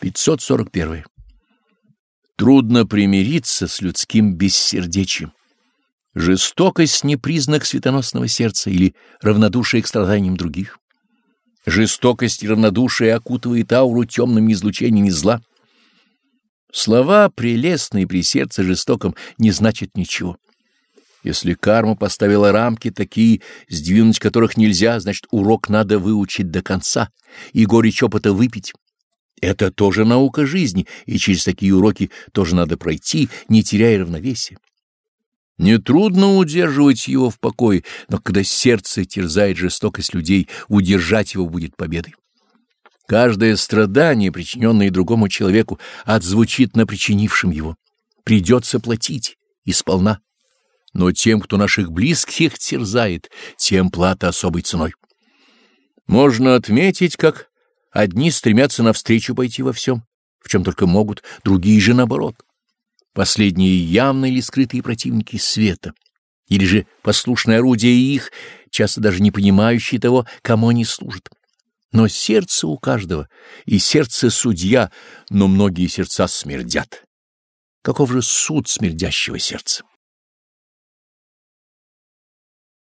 541. Трудно примириться с людским бессердечием. Жестокость не признак светоносного сердца или равнодушие к страданиям других. Жестокость и равнодушие окутывает ауру темными излучениями зла. Слова, прелестные при сердце жестоком, не значат ничего. Если карма поставила рамки такие, сдвинуть которых нельзя, значит, урок надо выучить до конца и горечь опыта выпить. Это тоже наука жизни, и через такие уроки тоже надо пройти, не теряя равновесия. Нетрудно удерживать его в покое, но когда сердце терзает жестокость людей, удержать его будет победой. Каждое страдание, причиненное другому человеку, отзвучит на причинившем его. Придется платить, и сполна. Но тем, кто наших близких терзает, тем плата особой ценой. Можно отметить, как одни стремятся навстречу пойти во всем, в чем только могут, другие же наоборот. Последние явные или скрытые противники света, или же послушное орудие их, часто даже не понимающие того, кому они служат. Но сердце у каждого, и сердце судья, но многие сердца смердят. Каков же суд смердящего сердца?